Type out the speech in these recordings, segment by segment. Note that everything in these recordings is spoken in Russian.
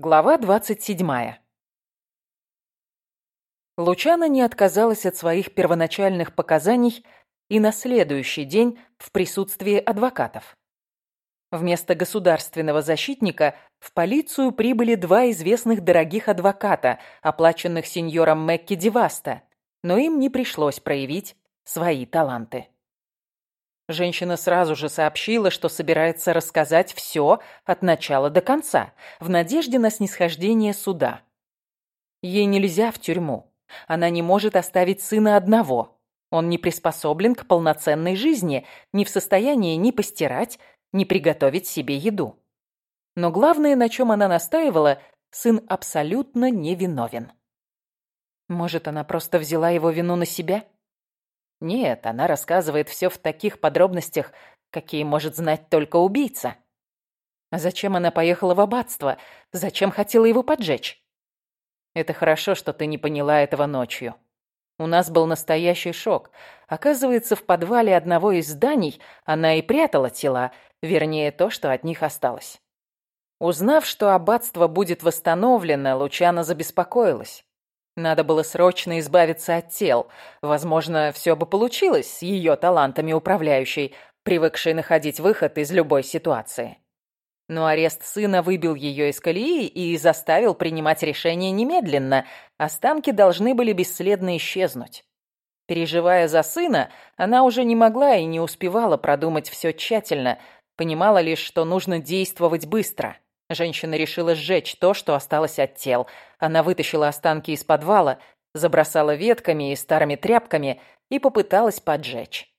Глава 27. Лучана не отказалась от своих первоначальных показаний и на следующий день в присутствии адвокатов. Вместо государственного защитника в полицию прибыли два известных дорогих адвоката, оплаченных сеньором Мекки Деваста, но им не пришлось проявить свои таланты. Женщина сразу же сообщила, что собирается рассказать все от начала до конца, в надежде на снисхождение суда. Ей нельзя в тюрьму. Она не может оставить сына одного. Он не приспособлен к полноценной жизни, не в состоянии ни постирать, ни приготовить себе еду. Но главное, на чем она настаивала, сын абсолютно невиновен. Может, она просто взяла его вину на себя? Нет, она рассказывает все в таких подробностях, какие может знать только убийца. А зачем она поехала в аббатство? Зачем хотела его поджечь? Это хорошо, что ты не поняла этого ночью. У нас был настоящий шок. Оказывается, в подвале одного из зданий она и прятала тела, вернее, то, что от них осталось. Узнав, что аббатство будет восстановлено, Лучана забеспокоилась. Надо было срочно избавиться от тел. Возможно, все бы получилось с ее талантами управляющей, привыкшей находить выход из любой ситуации. Но арест сына выбил ее из колеи и заставил принимать решение немедленно. Останки должны были бесследно исчезнуть. Переживая за сына, она уже не могла и не успевала продумать все тщательно, понимала лишь, что нужно действовать быстро. Женщина решила сжечь то, что осталось от тел. Она вытащила останки из подвала, забросала ветками и старыми тряпками и попыталась поджечь.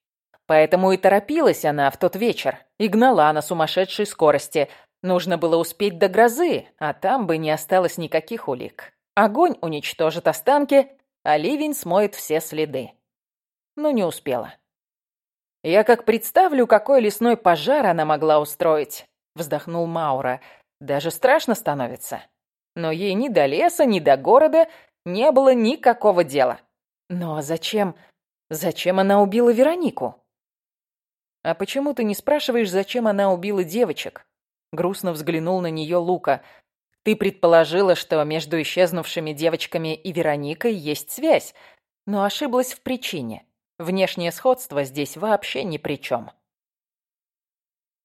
Поэтому и торопилась она в тот вечер, и гнала на сумасшедшей скорости. Нужно было успеть до грозы, а там бы не осталось никаких улик. Огонь уничтожит останки, а ливень смоет все следы. Но не успела. «Я как представлю, какой лесной пожар она могла устроить», — вздохнул Маура. Даже страшно становится. Но ей ни до леса, ни до города не было никакого дела. Но зачем... Зачем она убила Веронику? А почему ты не спрашиваешь, зачем она убила девочек? Грустно взглянул на нее Лука. Ты предположила, что между исчезнувшими девочками и Вероникой есть связь, но ошиблась в причине. Внешнее сходство здесь вообще ни при чем.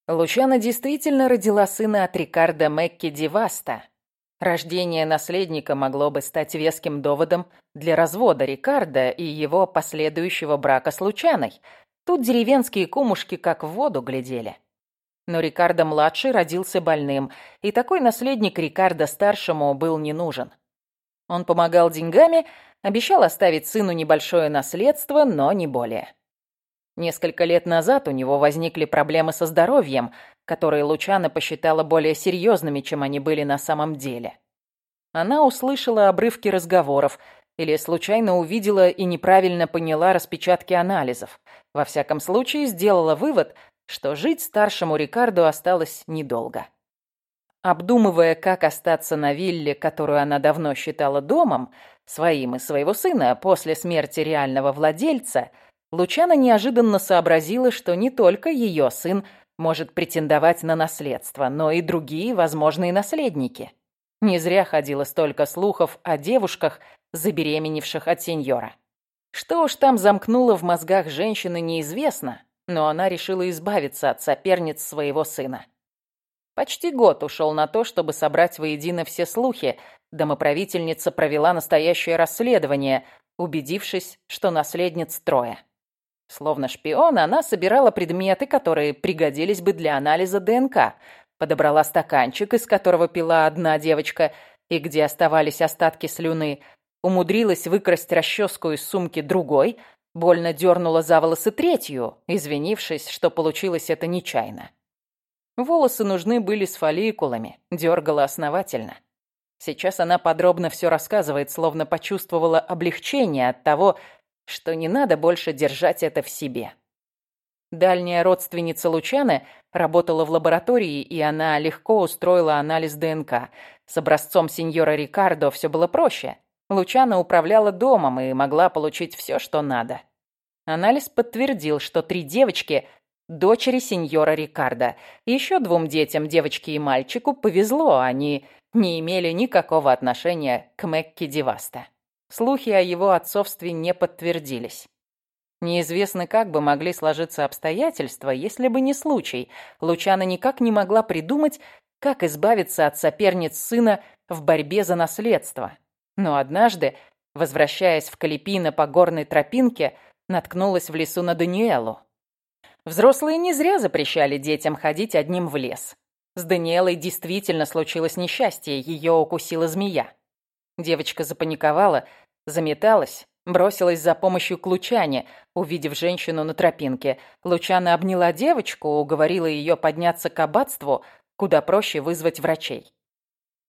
Лучана действительно родила сына от Рикардо Мекки Диваста. Рождение наследника могло бы стать веским доводом для развода Рикардо и его последующего брака с Лучаной. Тут деревенские кумушки как в воду глядели. Но Рикардо-младший родился больным, и такой наследник Рикардо-старшему был не нужен. Он помогал деньгами, обещал оставить сыну небольшое наследство, но не более. Несколько лет назад у него возникли проблемы со здоровьем, которые Лучана посчитала более серьезными, чем они были на самом деле. Она услышала обрывки разговоров или случайно увидела и неправильно поняла распечатки анализов. Во всяком случае, сделала вывод, что жить старшему Рикарду осталось недолго. Обдумывая, как остаться на вилле, которую она давно считала домом, своим и своего сына после смерти реального владельца – Лучана неожиданно сообразила, что не только ее сын может претендовать на наследство, но и другие возможные наследники. Не зря ходило столько слухов о девушках, забеременевших от сеньора. Что уж там замкнуло в мозгах женщины, неизвестно, но она решила избавиться от соперниц своего сына. Почти год ушел на то, чтобы собрать воедино все слухи. Домоправительница провела настоящее расследование, убедившись, что наследниц трое. Словно шпион, она собирала предметы, которые пригодились бы для анализа ДНК. Подобрала стаканчик, из которого пила одна девочка, и где оставались остатки слюны. Умудрилась выкрасть расческу из сумки другой, больно дернула за волосы третью, извинившись, что получилось это нечаянно. Волосы нужны были с фолликулами, дергала основательно. Сейчас она подробно все рассказывает, словно почувствовала облегчение от того, что не надо больше держать это в себе. Дальняя родственница Лучаны работала в лаборатории, и она легко устроила анализ ДНК. С образцом сеньора Рикардо все было проще. Лучана управляла домом и могла получить все, что надо. Анализ подтвердил, что три девочки – дочери сеньора Рикардо. Еще двум детям, девочке и мальчику, повезло, они не имели никакого отношения к Мекке Деваста. Слухи о его отцовстве не подтвердились. Неизвестно, как бы могли сложиться обстоятельства, если бы не случай. Лучана никак не могла придумать, как избавиться от соперниц сына в борьбе за наследство. Но однажды, возвращаясь в Калипино по горной тропинке, наткнулась в лесу на Даниэлу. Взрослые не зря запрещали детям ходить одним в лес. С Даниэлой действительно случилось несчастье, ее укусила змея. Девочка запаниковала, заметалась, бросилась за помощью к Лучане, увидев женщину на тропинке. Лучана обняла девочку, уговорила ее подняться к аббатству, куда проще вызвать врачей.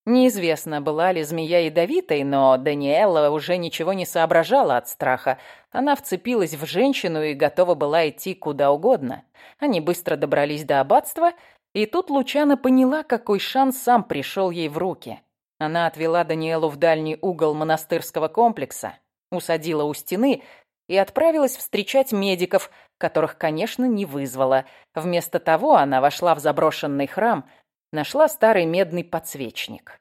Неизвестно, была ли змея ядовитой, но Даниэла уже ничего не соображала от страха. Она вцепилась в женщину и готова была идти куда угодно. Они быстро добрались до аббатства, и тут Лучана поняла, какой шанс сам пришел ей в руки. Она отвела Даниэлу в дальний угол монастырского комплекса, усадила у стены и отправилась встречать медиков, которых, конечно, не вызвала. Вместо того она вошла в заброшенный храм, нашла старый медный подсвечник.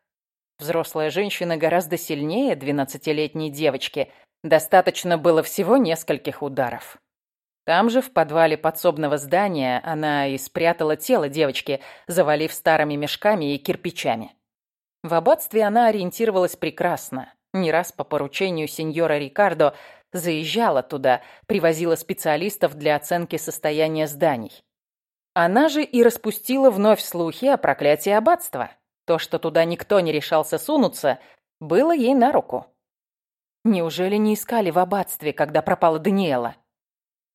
Взрослая женщина гораздо сильнее двенадцатилетней девочки. Достаточно было всего нескольких ударов. Там же, в подвале подсобного здания, она и спрятала тело девочки, завалив старыми мешками и кирпичами. В аббатстве она ориентировалась прекрасно. Не раз по поручению сеньора Рикардо заезжала туда, привозила специалистов для оценки состояния зданий. Она же и распустила вновь слухи о проклятии аббатства. То, что туда никто не решался сунуться, было ей на руку. Неужели не искали в аббатстве, когда пропала Даниэла?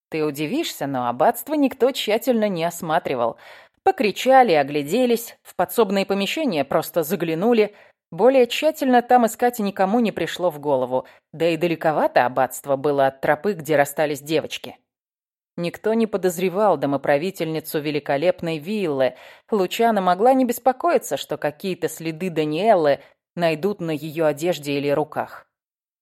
Ты удивишься, но аббатство никто тщательно не осматривал. Покричали, огляделись, в подсобные помещения просто заглянули. Более тщательно там искать никому не пришло в голову. Да и далековато аббатство было от тропы, где расстались девочки. Никто не подозревал домоправительницу великолепной виллы. Лучана могла не беспокоиться, что какие-то следы Даниэлы найдут на ее одежде или руках.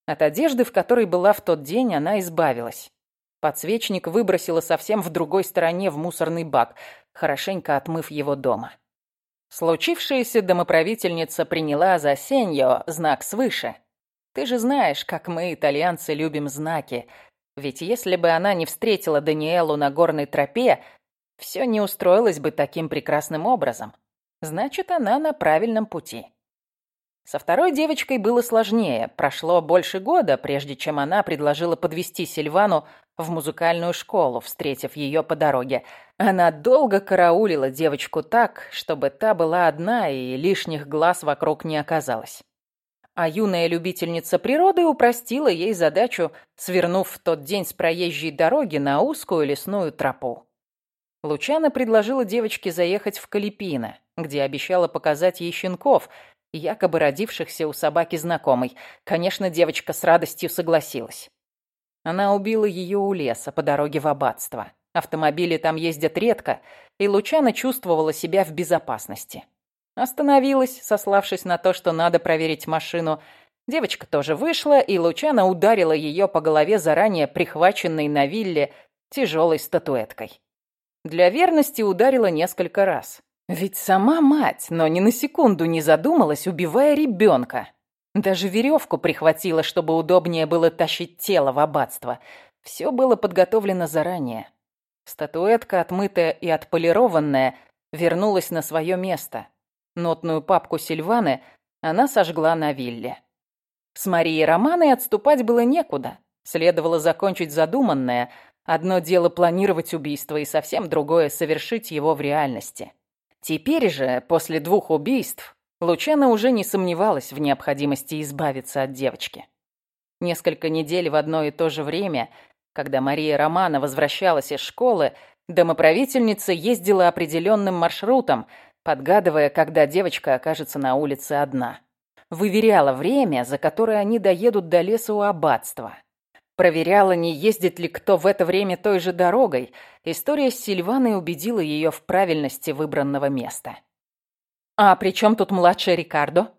От одежды, в которой была в тот день, она избавилась. Подсвечник выбросила совсем в другой стороне в мусорный бак, хорошенько отмыв его дома. Случившееся домоправительница приняла за сеньо знак свыше. Ты же знаешь, как мы, итальянцы, любим знаки – ведь если бы она не встретила Даниэлу на горной тропе, все не устроилось бы таким прекрасным образом. Значит, она на правильном пути. Со второй девочкой было сложнее. Прошло больше года, прежде чем она предложила подвести Сильвану в музыкальную школу, встретив ее по дороге. Она долго караулила девочку так, чтобы та была одна и лишних глаз вокруг не оказалось а юная любительница природы упростила ей задачу, свернув в тот день с проезжей дороги на узкую лесную тропу. Лучана предложила девочке заехать в Калипино, где обещала показать ей щенков, якобы родившихся у собаки знакомой. Конечно, девочка с радостью согласилась. Она убила ее у леса по дороге в аббатство. Автомобили там ездят редко, и Лучана чувствовала себя в безопасности. Остановилась, сославшись на то, что надо проверить машину. Девочка тоже вышла, и Лучана ударила ее по голове заранее прихваченной на вилле тяжелой статуэткой. Для верности ударила несколько раз. Ведь сама мать, но ни на секунду не задумалась, убивая ребенка. Даже веревку прихватила, чтобы удобнее было тащить тело в аббатство. Все было подготовлено заранее. Статуэтка, отмытая и отполированная, вернулась на свое место. Нотную папку Сильваны она сожгла на вилле. С Марией Романой отступать было некуда. Следовало закончить задуманное. Одно дело планировать убийство, и совсем другое — совершить его в реальности. Теперь же, после двух убийств, Лучана уже не сомневалась в необходимости избавиться от девочки. Несколько недель в одно и то же время, когда Мария Романа возвращалась из школы, домоправительница ездила определенным маршрутом, подгадывая, когда девочка окажется на улице одна. Выверяла время, за которое они доедут до леса у аббатства. Проверяла, не ездит ли кто в это время той же дорогой. История с Сильваной убедила ее в правильности выбранного места. «А при чем тут младший Рикардо?»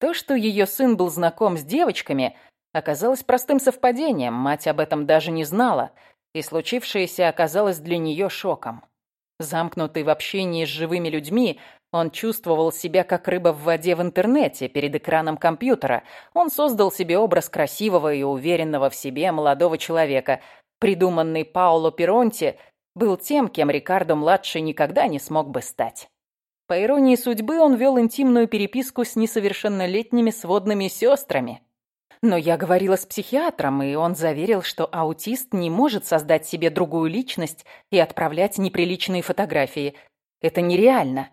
То, что ее сын был знаком с девочками, оказалось простым совпадением, мать об этом даже не знала, и случившееся оказалось для нее шоком. Замкнутый в общении с живыми людьми, Он чувствовал себя как рыба в воде в интернете, перед экраном компьютера. Он создал себе образ красивого и уверенного в себе молодого человека. Придуманный Паоло Пиронти был тем, кем Рикардо-младший никогда не смог бы стать. По иронии судьбы, он вел интимную переписку с несовершеннолетними сводными сестрами. Но я говорила с психиатром, и он заверил, что аутист не может создать себе другую личность и отправлять неприличные фотографии. Это нереально.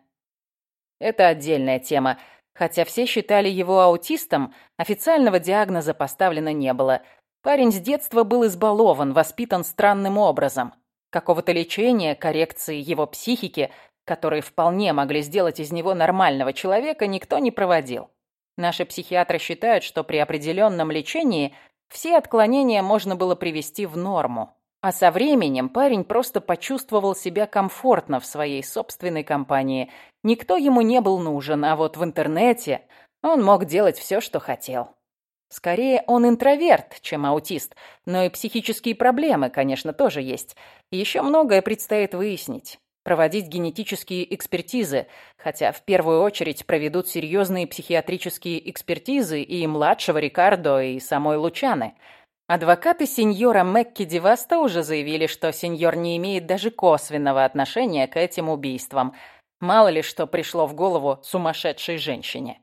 Это отдельная тема. Хотя все считали его аутистом, официального диагноза поставлено не было. Парень с детства был избалован, воспитан странным образом. Какого-то лечения, коррекции его психики, которые вполне могли сделать из него нормального человека, никто не проводил. Наши психиатры считают, что при определенном лечении все отклонения можно было привести в норму. А со временем парень просто почувствовал себя комфортно в своей собственной компании. Никто ему не был нужен, а вот в интернете он мог делать все, что хотел. Скорее, он интроверт, чем аутист, но и психические проблемы, конечно, тоже есть. Еще многое предстоит выяснить. Проводить генетические экспертизы, хотя в первую очередь проведут серьезные психиатрические экспертизы и младшего Рикардо, и самой Лучаны – Адвокаты сеньора Мекки Деваста уже заявили, что сеньор не имеет даже косвенного отношения к этим убийствам. Мало ли что пришло в голову сумасшедшей женщине.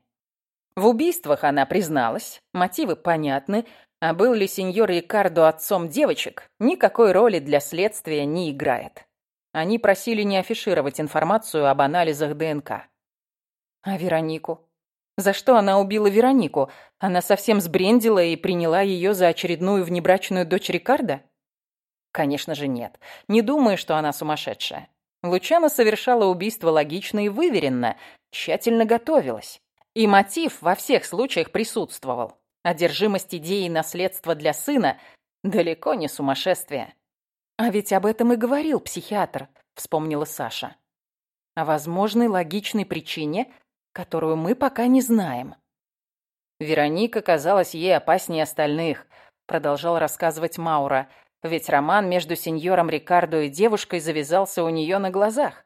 В убийствах она призналась, мотивы понятны, а был ли сеньор Рикардо отцом девочек, никакой роли для следствия не играет. Они просили не афишировать информацию об анализах ДНК. А Веронику? За что она убила Веронику? Она совсем сбрендила и приняла ее за очередную внебрачную дочь Рикардо? Конечно же нет. Не думаю, что она сумасшедшая. Лучана совершала убийство логично и выверенно, тщательно готовилась. И мотив во всех случаях присутствовал. Одержимость идеей наследства для сына далеко не сумасшествие. А ведь об этом и говорил психиатр, вспомнила Саша. О возможной логичной причине которую мы пока не знаем. Вероника казалась ей опаснее остальных, продолжал рассказывать Маура, ведь роман между сеньором Рикардо и девушкой завязался у нее на глазах.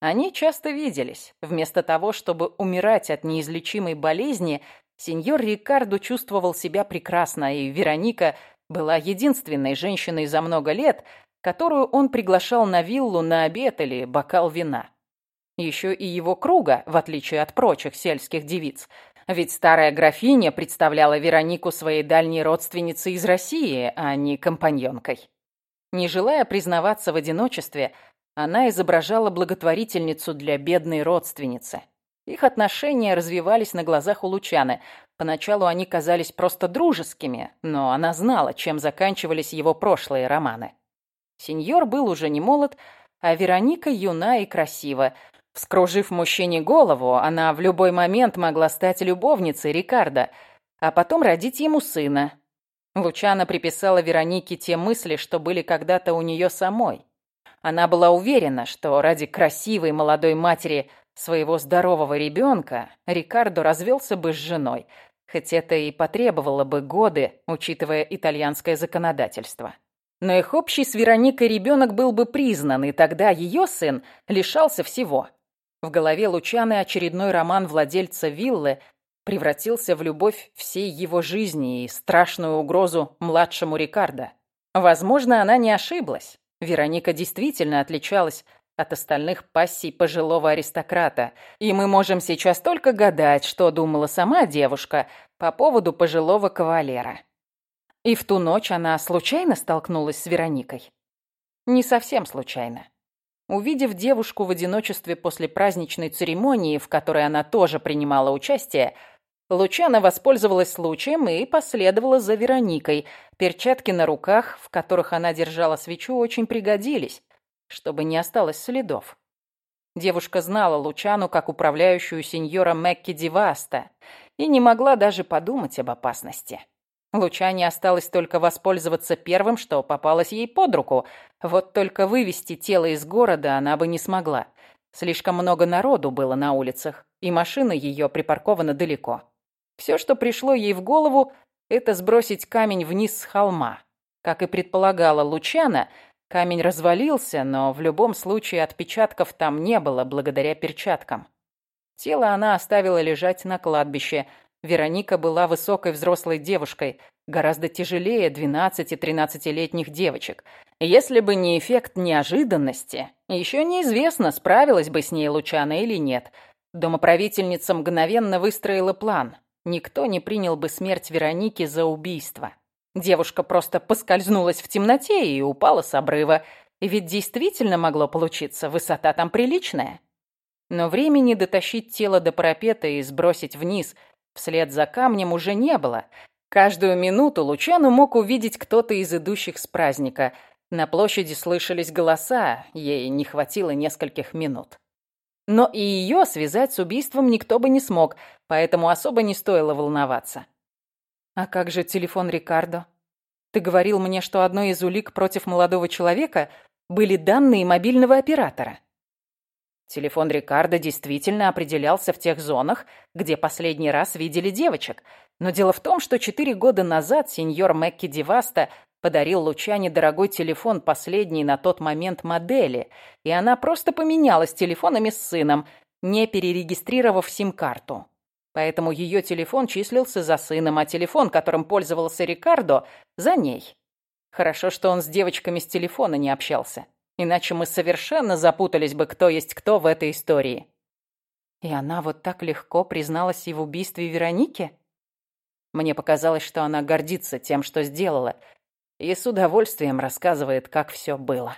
Они часто виделись. Вместо того, чтобы умирать от неизлечимой болезни, сеньор Рикардо чувствовал себя прекрасно, и Вероника была единственной женщиной за много лет, которую он приглашал на виллу на обед или бокал вина еще и его круга, в отличие от прочих сельских девиц. Ведь старая графиня представляла Веронику своей дальней родственницей из России, а не компаньонкой. Не желая признаваться в одиночестве, она изображала благотворительницу для бедной родственницы. Их отношения развивались на глазах у Лучаны. Поначалу они казались просто дружескими, но она знала, чем заканчивались его прошлые романы. Сеньор был уже не молод, а Вероника юна и красива, Вскружив мужчине голову, она в любой момент могла стать любовницей Рикардо, а потом родить ему сына. Лучана приписала Веронике те мысли, что были когда-то у нее самой. Она была уверена, что ради красивой молодой матери своего здорового ребенка Рикардо развелся бы с женой, хоть это и потребовало бы годы, учитывая итальянское законодательство. Но их общий с Вероникой ребенок был бы признан, и тогда ее сын лишался всего – в голове Лучаны очередной роман владельца виллы превратился в любовь всей его жизни и страшную угрозу младшему Рикардо. Возможно, она не ошиблась. Вероника действительно отличалась от остальных пассий пожилого аристократа, и мы можем сейчас только гадать, что думала сама девушка по поводу пожилого кавалера. И в ту ночь она случайно столкнулась с Вероникой? Не совсем случайно. Увидев девушку в одиночестве после праздничной церемонии, в которой она тоже принимала участие, Лучана воспользовалась случаем и последовала за Вероникой. Перчатки на руках, в которых она держала свечу, очень пригодились, чтобы не осталось следов. Девушка знала Лучану как управляющую сеньора Мекки Диваста и не могла даже подумать об опасности. Лучане осталось только воспользоваться первым, что попалось ей под руку. Вот только вывести тело из города она бы не смогла. Слишком много народу было на улицах, и машина ее припаркована далеко. Все, что пришло ей в голову, это сбросить камень вниз с холма. Как и предполагала Лучана, камень развалился, но в любом случае отпечатков там не было благодаря перчаткам. Тело она оставила лежать на кладбище. Вероника была высокой взрослой девушкой, гораздо тяжелее 12-13-летних девочек. Если бы не эффект неожиданности, еще неизвестно, справилась бы с ней Лучана или нет. Домоправительница мгновенно выстроила план. Никто не принял бы смерть Вероники за убийство. Девушка просто поскользнулась в темноте и упала с обрыва. Ведь действительно могло получиться, высота там приличная. Но времени дотащить тело до парапета и сбросить вниз вслед за камнем уже не было. Каждую минуту Лучану мог увидеть кто-то из идущих с праздника. На площади слышались голоса, ей не хватило нескольких минут. Но и ее связать с убийством никто бы не смог, поэтому особо не стоило волноваться. «А как же телефон Рикардо? Ты говорил мне, что одной из улик против молодого человека были данные мобильного оператора». Телефон Рикардо действительно определялся в тех зонах, где последний раз видели девочек. Но дело в том, что четыре года назад сеньор Мэкки Диваста подарил Лучане дорогой телефон последней на тот момент модели, и она просто поменялась телефонами с сыном, не перерегистрировав сим-карту. Поэтому ее телефон числился за сыном, а телефон, которым пользовался Рикардо, за ней. Хорошо, что он с девочками с телефона не общался. Иначе мы совершенно запутались бы, кто есть кто в этой истории. И она вот так легко призналась и в убийстве Вероники? Мне показалось, что она гордится тем, что сделала, и с удовольствием рассказывает, как все было.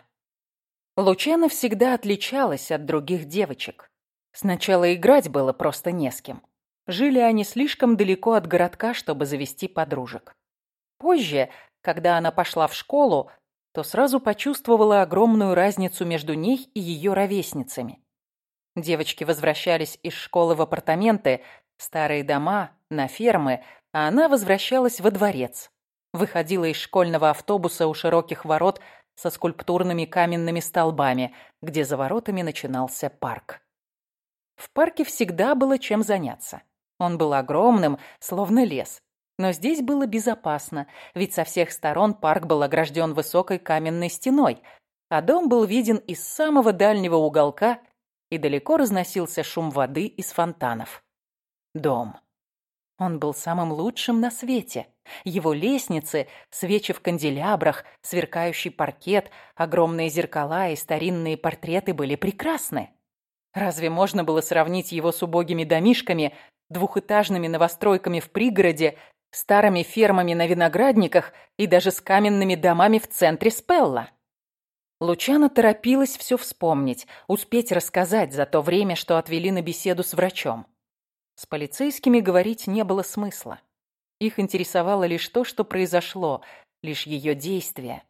Лучана всегда отличалась от других девочек. Сначала играть было просто не с кем. Жили они слишком далеко от городка, чтобы завести подружек. Позже, когда она пошла в школу, то сразу почувствовала огромную разницу между ней и ее ровесницами. Девочки возвращались из школы в апартаменты, старые дома, на фермы, а она возвращалась во дворец. Выходила из школьного автобуса у широких ворот со скульптурными каменными столбами, где за воротами начинался парк. В парке всегда было чем заняться. Он был огромным, словно лес. Но здесь было безопасно, ведь со всех сторон парк был огражден высокой каменной стеной, а дом был виден из самого дальнего уголка, и далеко разносился шум воды из фонтанов. Дом. Он был самым лучшим на свете. Его лестницы, свечи в канделябрах, сверкающий паркет, огромные зеркала и старинные портреты были прекрасны. Разве можно было сравнить его с убогими домишками, двухэтажными новостройками в пригороде, старыми фермами на виноградниках и даже с каменными домами в центре Спелла. Лучана торопилась все вспомнить, успеть рассказать за то время, что отвели на беседу с врачом. С полицейскими говорить не было смысла. Их интересовало лишь то, что произошло, лишь ее действия.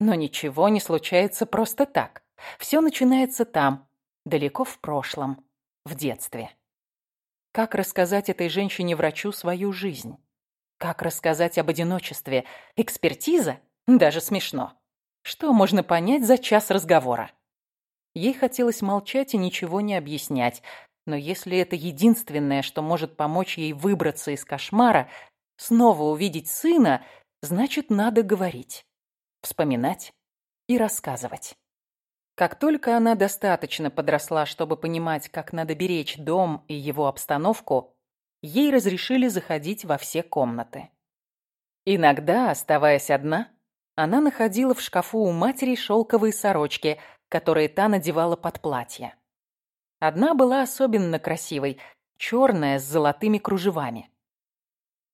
Но ничего не случается просто так. Все начинается там, далеко в прошлом, в детстве. Как рассказать этой женщине-врачу свою жизнь? Как рассказать об одиночестве? Экспертиза? Даже смешно. Что можно понять за час разговора? Ей хотелось молчать и ничего не объяснять. Но если это единственное, что может помочь ей выбраться из кошмара, снова увидеть сына, значит, надо говорить, вспоминать и рассказывать. Как только она достаточно подросла, чтобы понимать, как надо беречь дом и его обстановку, ей разрешили заходить во все комнаты. Иногда, оставаясь одна, она находила в шкафу у матери шелковые сорочки, которые та надевала под платье. Одна была особенно красивой, черная с золотыми кружевами.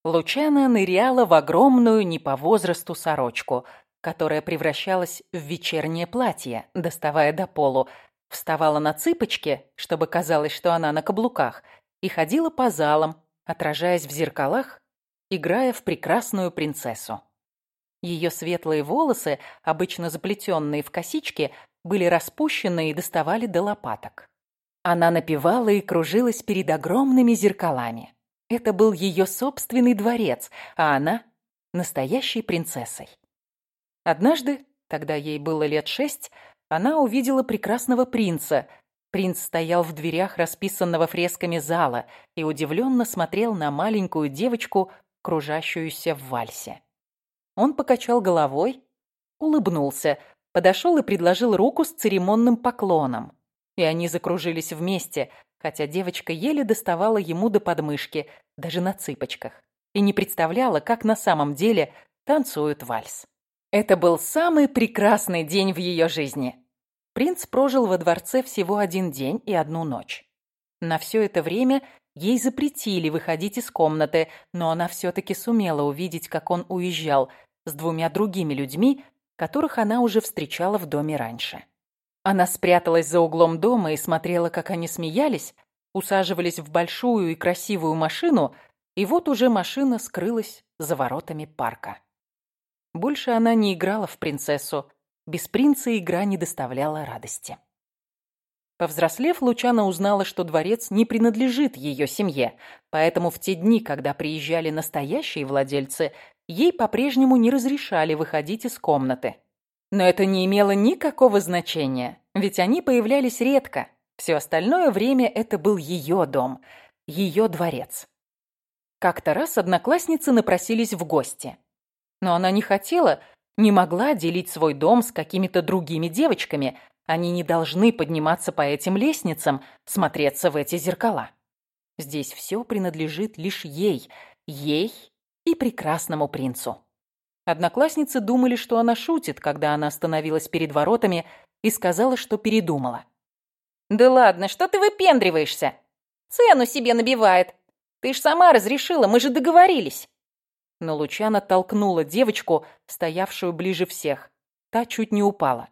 Лучана ныряла в огромную не по возрасту сорочку, которая превращалась в вечернее платье, доставая до полу, вставала на цыпочки, чтобы казалось, что она на каблуках, и ходила по залам, отражаясь в зеркалах, играя в прекрасную принцессу. Ее светлые волосы, обычно заплетенные в косички, были распущены и доставали до лопаток. Она напевала и кружилась перед огромными зеркалами. Это был ее собственный дворец, а она — настоящей принцессой. Однажды, тогда ей было лет шесть, она увидела прекрасного принца, Принц стоял в дверях расписанного фресками зала и удивленно смотрел на маленькую девочку, кружащуюся в вальсе. Он покачал головой, улыбнулся, подошел и предложил руку с церемонным поклоном. И они закружились вместе, хотя девочка еле доставала ему до подмышки, даже на цыпочках, и не представляла, как на самом деле танцуют вальс. Это был самый прекрасный день в ее жизни. Принц прожил во дворце всего один день и одну ночь. На все это время ей запретили выходить из комнаты, но она все-таки сумела увидеть, как он уезжал с двумя другими людьми, которых она уже встречала в доме раньше. Она спряталась за углом дома и смотрела, как они смеялись, усаживались в большую и красивую машину, и вот уже машина скрылась за воротами парка. Больше она не играла в принцессу, без принца игра не доставляла радости. Повзрослев, Лучана узнала, что дворец не принадлежит ее семье, поэтому в те дни, когда приезжали настоящие владельцы, ей по-прежнему не разрешали выходить из комнаты. Но это не имело никакого значения, ведь они появлялись редко. Все остальное время это был ее дом, ее дворец. Как-то раз одноклассницы напросились в гости. Но она не хотела, не могла делить свой дом с какими-то другими девочками. Они не должны подниматься по этим лестницам, смотреться в эти зеркала. Здесь все принадлежит лишь ей, ей и прекрасному принцу. Одноклассницы думали, что она шутит, когда она остановилась перед воротами и сказала, что передумала. «Да ладно, что ты выпендриваешься? Цену себе набивает. Ты ж сама разрешила, мы же договорились». Но Лучана толкнула девочку, стоявшую ближе всех. Та чуть не упала.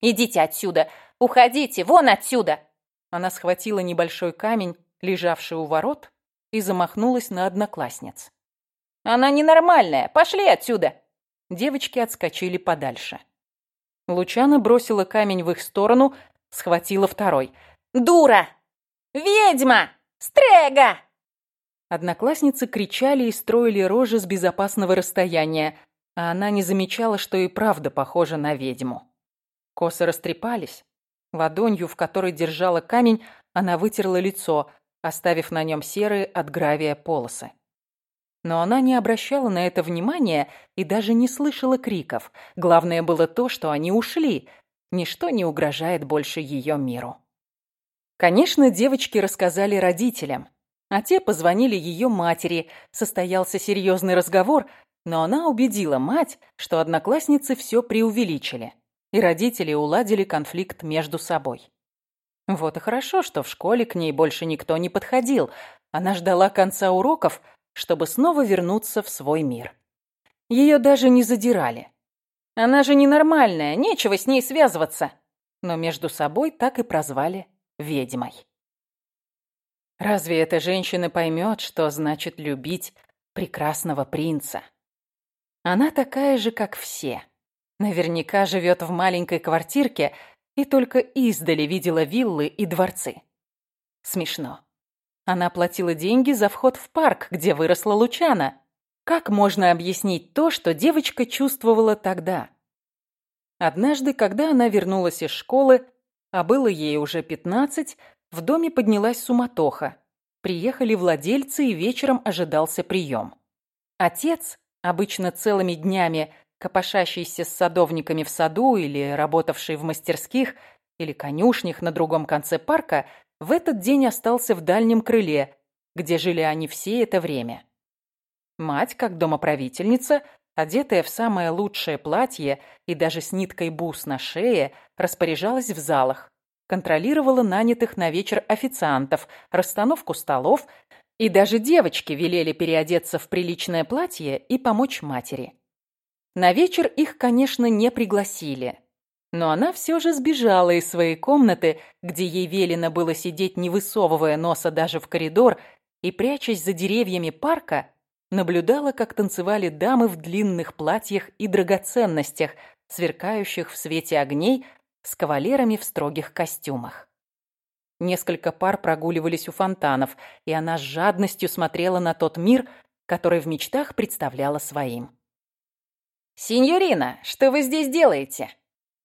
«Идите отсюда! Уходите! Вон отсюда!» Она схватила небольшой камень, лежавший у ворот, и замахнулась на одноклассниц. «Она ненормальная! Пошли отсюда!» Девочки отскочили подальше. Лучана бросила камень в их сторону, схватила второй. «Дура! Ведьма! Стрега!» Одноклассницы кричали и строили рожи с безопасного расстояния, а она не замечала, что и правда похожа на ведьму. Косы растрепались. Ладонью, в которой держала камень, она вытерла лицо, оставив на нем серые от гравия полосы. Но она не обращала на это внимания и даже не слышала криков. Главное было то, что они ушли. Ничто не угрожает больше ее миру. Конечно, девочки рассказали родителям, а те позвонили ее матери. Состоялся серьезный разговор, но она убедила мать, что одноклассницы все преувеличили, и родители уладили конфликт между собой. Вот и хорошо, что в школе к ней больше никто не подходил. Она ждала конца уроков – чтобы снова вернуться в свой мир. Ее даже не задирали. Она же ненормальная, нечего с ней связываться. Но между собой так и прозвали ведьмой. Разве эта женщина поймет, что значит любить прекрасного принца? Она такая же, как все. Наверняка живет в маленькой квартирке и только издали видела виллы и дворцы. Смешно. Она платила деньги за вход в парк, где выросла Лучана. Как можно объяснить то, что девочка чувствовала тогда? Однажды, когда она вернулась из школы, а было ей уже пятнадцать, в доме поднялась суматоха. Приехали владельцы, и вечером ожидался прием. Отец, обычно целыми днями копошащийся с садовниками в саду или работавший в мастерских или конюшнях на другом конце парка, в этот день остался в дальнем крыле, где жили они все это время. Мать, как домоправительница, одетая в самое лучшее платье и даже с ниткой бус на шее, распоряжалась в залах, контролировала нанятых на вечер официантов, расстановку столов, и даже девочки велели переодеться в приличное платье и помочь матери. На вечер их, конечно, не пригласили, но она все же сбежала из своей комнаты, где ей велено было сидеть, не высовывая носа даже в коридор, и, прячась за деревьями парка, наблюдала, как танцевали дамы в длинных платьях и драгоценностях, сверкающих в свете огней, с кавалерами в строгих костюмах. Несколько пар прогуливались у фонтанов, и она с жадностью смотрела на тот мир, который в мечтах представляла своим. «Синьорина, что вы здесь делаете?»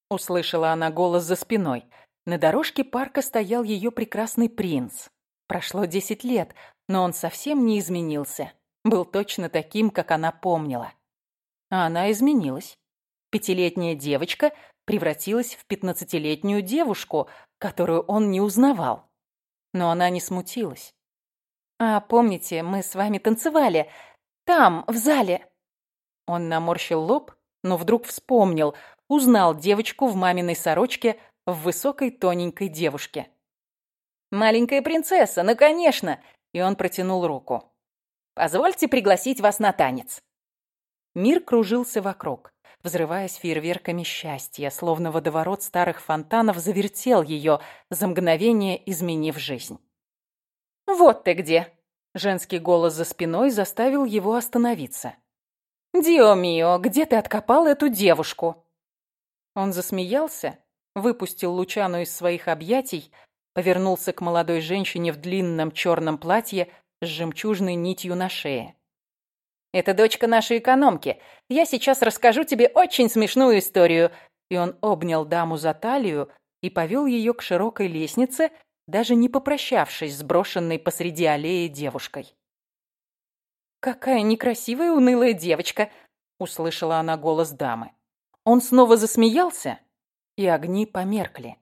Услышала она голос за спиной. На дорожке парка стоял ее прекрасный принц. Прошло десять лет, но он совсем не изменился. Был точно таким, как она помнила. А она изменилась. Пятилетняя девочка превратилась в пятнадцатилетнюю девушку, которую он не узнавал. Но она не смутилась. «А помните, мы с вами танцевали? Там, в зале?» Он наморщил лоб, но вдруг вспомнил, узнал девочку в маминой сорочке в высокой тоненькой девушке. «Маленькая принцесса, ну, конечно!» И он протянул руку. «Позвольте пригласить вас на танец». Мир кружился вокруг, взрываясь фейерверками счастья, словно водоворот старых фонтанов завертел ее, за мгновение изменив жизнь. «Вот ты где!» Женский голос за спиной заставил его остановиться. «Дио мио, где ты откопал эту девушку?» Он засмеялся, выпустил Лучану из своих объятий, повернулся к молодой женщине в длинном черном платье с жемчужной нитью на шее. Это дочка нашей экономки. Я сейчас расскажу тебе очень смешную историю». И он обнял даму за талию и повел ее к широкой лестнице, даже не попрощавшись с брошенной посреди аллеи девушкой. «Какая некрасивая унылая девочка!» — услышала она голос дамы. Он снова засмеялся, и огни померкли.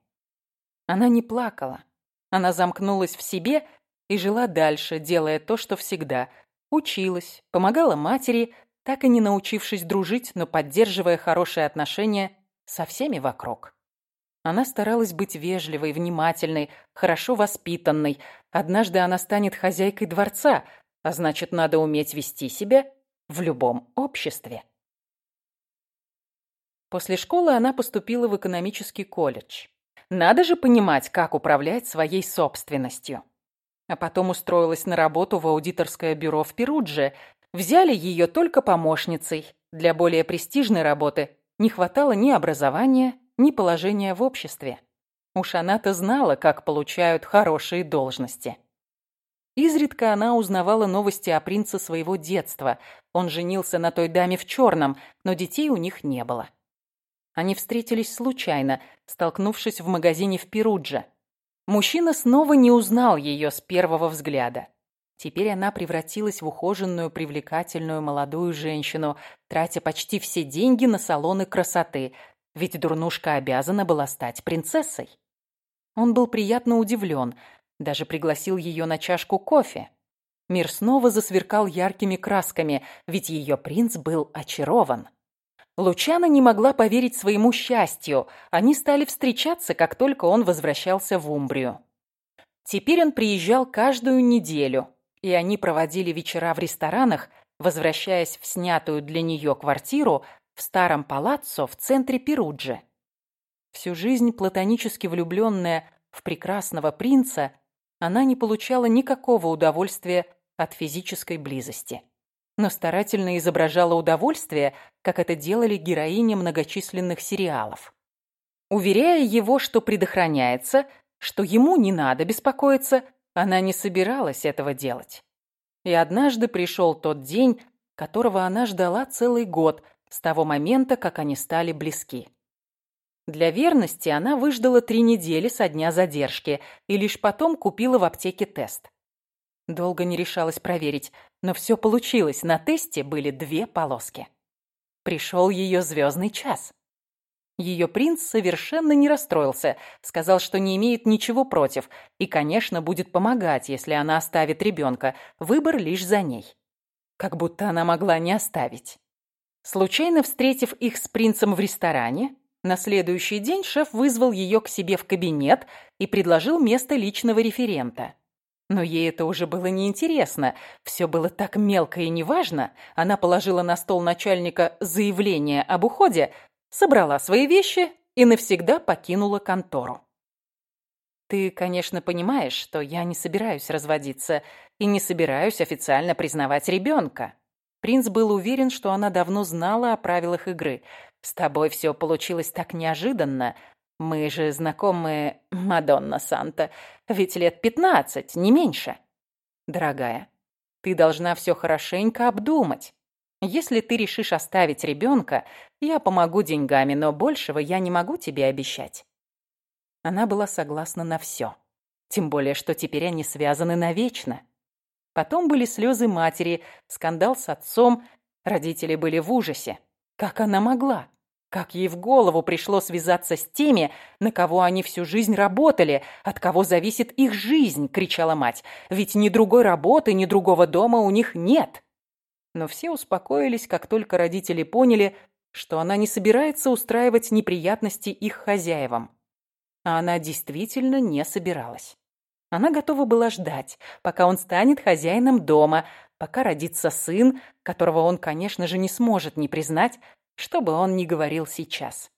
Она не плакала. Она замкнулась в себе и жила дальше, делая то, что всегда — Училась, помогала матери, так и не научившись дружить, но поддерживая хорошие отношения со всеми вокруг. Она старалась быть вежливой, внимательной, хорошо воспитанной. Однажды она станет хозяйкой дворца, а значит, надо уметь вести себя в любом обществе. После школы она поступила в экономический колледж. Надо же понимать, как управлять своей собственностью а потом устроилась на работу в аудиторское бюро в Перудже. Взяли ее только помощницей. Для более престижной работы не хватало ни образования, ни положения в обществе. Уж она-то знала, как получают хорошие должности. Изредка она узнавала новости о принце своего детства. Он женился на той даме в черном, но детей у них не было. Они встретились случайно, столкнувшись в магазине в Перудже. Мужчина снова не узнал ее с первого взгляда. Теперь она превратилась в ухоженную, привлекательную молодую женщину, тратя почти все деньги на салоны красоты, ведь дурнушка обязана была стать принцессой. Он был приятно удивлен, даже пригласил ее на чашку кофе. Мир снова засверкал яркими красками, ведь ее принц был очарован. Лучана не могла поверить своему счастью. Они стали встречаться, как только он возвращался в Умбрию. Теперь он приезжал каждую неделю, и они проводили вечера в ресторанах, возвращаясь в снятую для нее квартиру в старом палаццо в центре Перуджи. Всю жизнь платонически влюбленная в прекрасного принца, она не получала никакого удовольствия от физической близости но старательно изображала удовольствие, как это делали героини многочисленных сериалов. Уверяя его, что предохраняется, что ему не надо беспокоиться, она не собиралась этого делать. И однажды пришел тот день, которого она ждала целый год, с того момента, как они стали близки. Для верности она выждала три недели со дня задержки и лишь потом купила в аптеке тест. Долго не решалась проверить, но все получилось. На тесте были две полоски. Пришел ее звездный час. Ее принц совершенно не расстроился, сказал, что не имеет ничего против и, конечно, будет помогать, если она оставит ребенка. Выбор лишь за ней. Как будто она могла не оставить. Случайно встретив их с принцем в ресторане, на следующий день шеф вызвал ее к себе в кабинет и предложил место личного референта. Но ей это уже было неинтересно. Все было так мелко и неважно. Она положила на стол начальника заявление об уходе, собрала свои вещи и навсегда покинула контору. Ты, конечно, понимаешь, что я не собираюсь разводиться и не собираюсь официально признавать ребенка. Принц был уверен, что она давно знала о правилах игры. С тобой все получилось так неожиданно, мы же знакомы, Мадонна Санта, ведь лет пятнадцать, не меньше. Дорогая, ты должна все хорошенько обдумать. Если ты решишь оставить ребенка, я помогу деньгами, но большего я не могу тебе обещать. Она была согласна на все. Тем более, что теперь они связаны навечно. Потом были слезы матери, скандал с отцом. Родители были в ужасе. Как она могла? Как ей в голову пришло связаться с теми, на кого они всю жизнь работали, от кого зависит их жизнь, кричала мать. Ведь ни другой работы, ни другого дома у них нет. Но все успокоились, как только родители поняли, что она не собирается устраивать неприятности их хозяевам. А она действительно не собиралась. Она готова была ждать, пока он станет хозяином дома, пока родится сын, которого он, конечно же, не сможет не признать, что бы он ни говорил сейчас.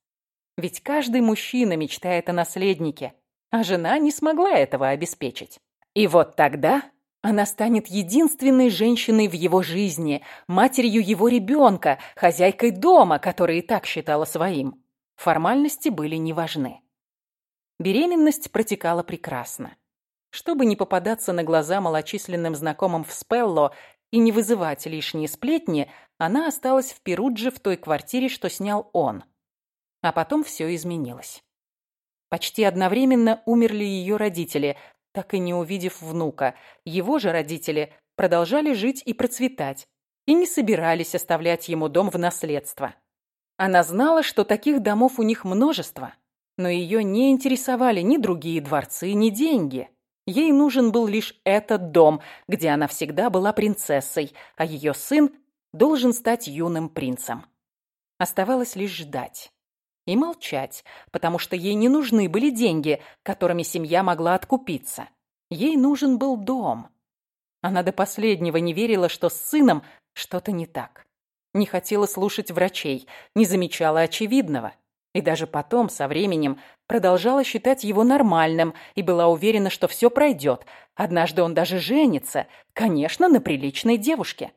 Ведь каждый мужчина мечтает о наследнике, а жена не смогла этого обеспечить. И вот тогда она станет единственной женщиной в его жизни, матерью его ребенка, хозяйкой дома, который и так считала своим. Формальности были не важны. Беременность протекала прекрасно. Чтобы не попадаться на глаза малочисленным знакомым в Спелло и не вызывать лишние сплетни, она осталась в Перудже в той квартире, что снял он. А потом все изменилось. Почти одновременно умерли ее родители, так и не увидев внука. Его же родители продолжали жить и процветать, и не собирались оставлять ему дом в наследство. Она знала, что таких домов у них множество, но ее не интересовали ни другие дворцы, ни деньги. Ей нужен был лишь этот дом, где она всегда была принцессой, а ее сын должен стать юным принцем. Оставалось лишь ждать. И молчать, потому что ей не нужны были деньги, которыми семья могла откупиться. Ей нужен был дом. Она до последнего не верила, что с сыном что-то не так. Не хотела слушать врачей, не замечала очевидного. И даже потом, со временем, продолжала считать его нормальным и была уверена, что все пройдет. Однажды он даже женится, конечно, на приличной девушке.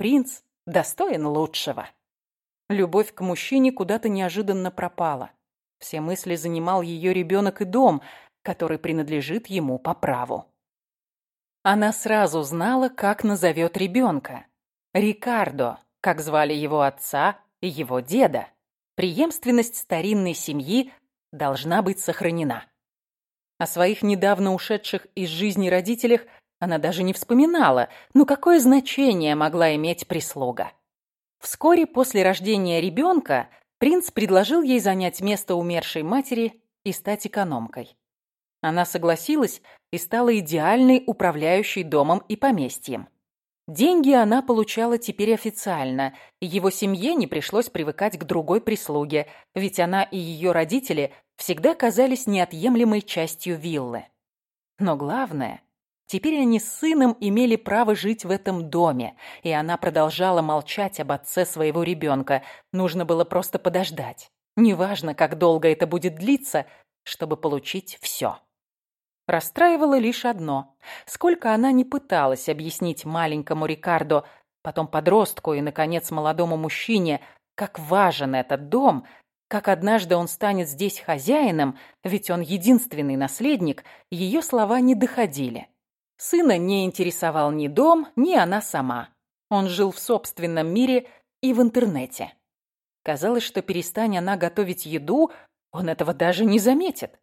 Принц достоин лучшего. Любовь к мужчине куда-то неожиданно пропала. Все мысли занимал ее ребенок и дом, который принадлежит ему по праву. Она сразу знала, как назовет ребенка. Рикардо, как звали его отца и его деда. Преемственность старинной семьи должна быть сохранена. О своих недавно ушедших из жизни родителях она даже не вспоминала, но какое значение могла иметь прислуга. Вскоре после рождения ребенка принц предложил ей занять место умершей матери и стать экономкой. Она согласилась и стала идеальной управляющей домом и поместьем. Деньги она получала теперь официально, и его семье не пришлось привыкать к другой прислуге, ведь она и ее родители всегда казались неотъемлемой частью виллы. Но главное, теперь они с сыном имели право жить в этом доме, и она продолжала молчать об отце своего ребенка. Нужно было просто подождать. Неважно, как долго это будет длиться, чтобы получить все. Расстраивало лишь одно. Сколько она не пыталась объяснить маленькому Рикардо, потом подростку и, наконец, молодому мужчине, как важен этот дом, как однажды он станет здесь хозяином, ведь он единственный наследник, ее слова не доходили. Сына не интересовал ни дом, ни она сама. Он жил в собственном мире и в интернете. Казалось, что перестань она готовить еду, он этого даже не заметит.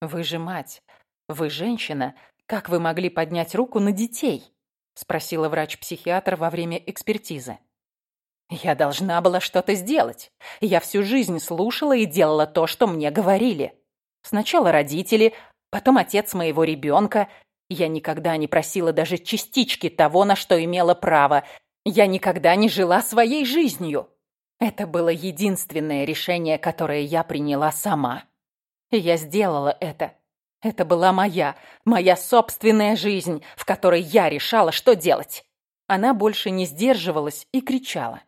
«Вы же мать, «Вы женщина. Как вы могли поднять руку на детей?» — спросила врач-психиатр во время экспертизы. «Я должна была что-то сделать. Я всю жизнь слушала и делала то, что мне говорили. Сначала родители, потом отец моего ребенка. Я никогда не просила даже частички того, на что имела право. Я никогда не жила своей жизнью. Это было единственное решение, которое я приняла сама. И я сделала это. Это была моя, моя собственная жизнь, в которой я решала, что делать. Она больше не сдерживалась и кричала.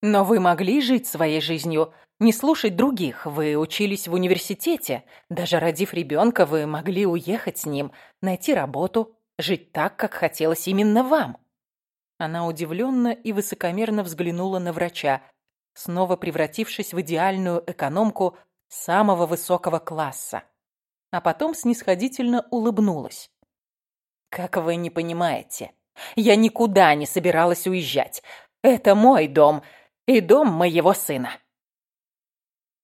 Но вы могли жить своей жизнью, не слушать других. Вы учились в университете. Даже родив ребенка, вы могли уехать с ним, найти работу, жить так, как хотелось именно вам. Она удивленно и высокомерно взглянула на врача, снова превратившись в идеальную экономку самого высокого класса а потом снисходительно улыбнулась. «Как вы не понимаете, я никуда не собиралась уезжать. Это мой дом и дом моего сына».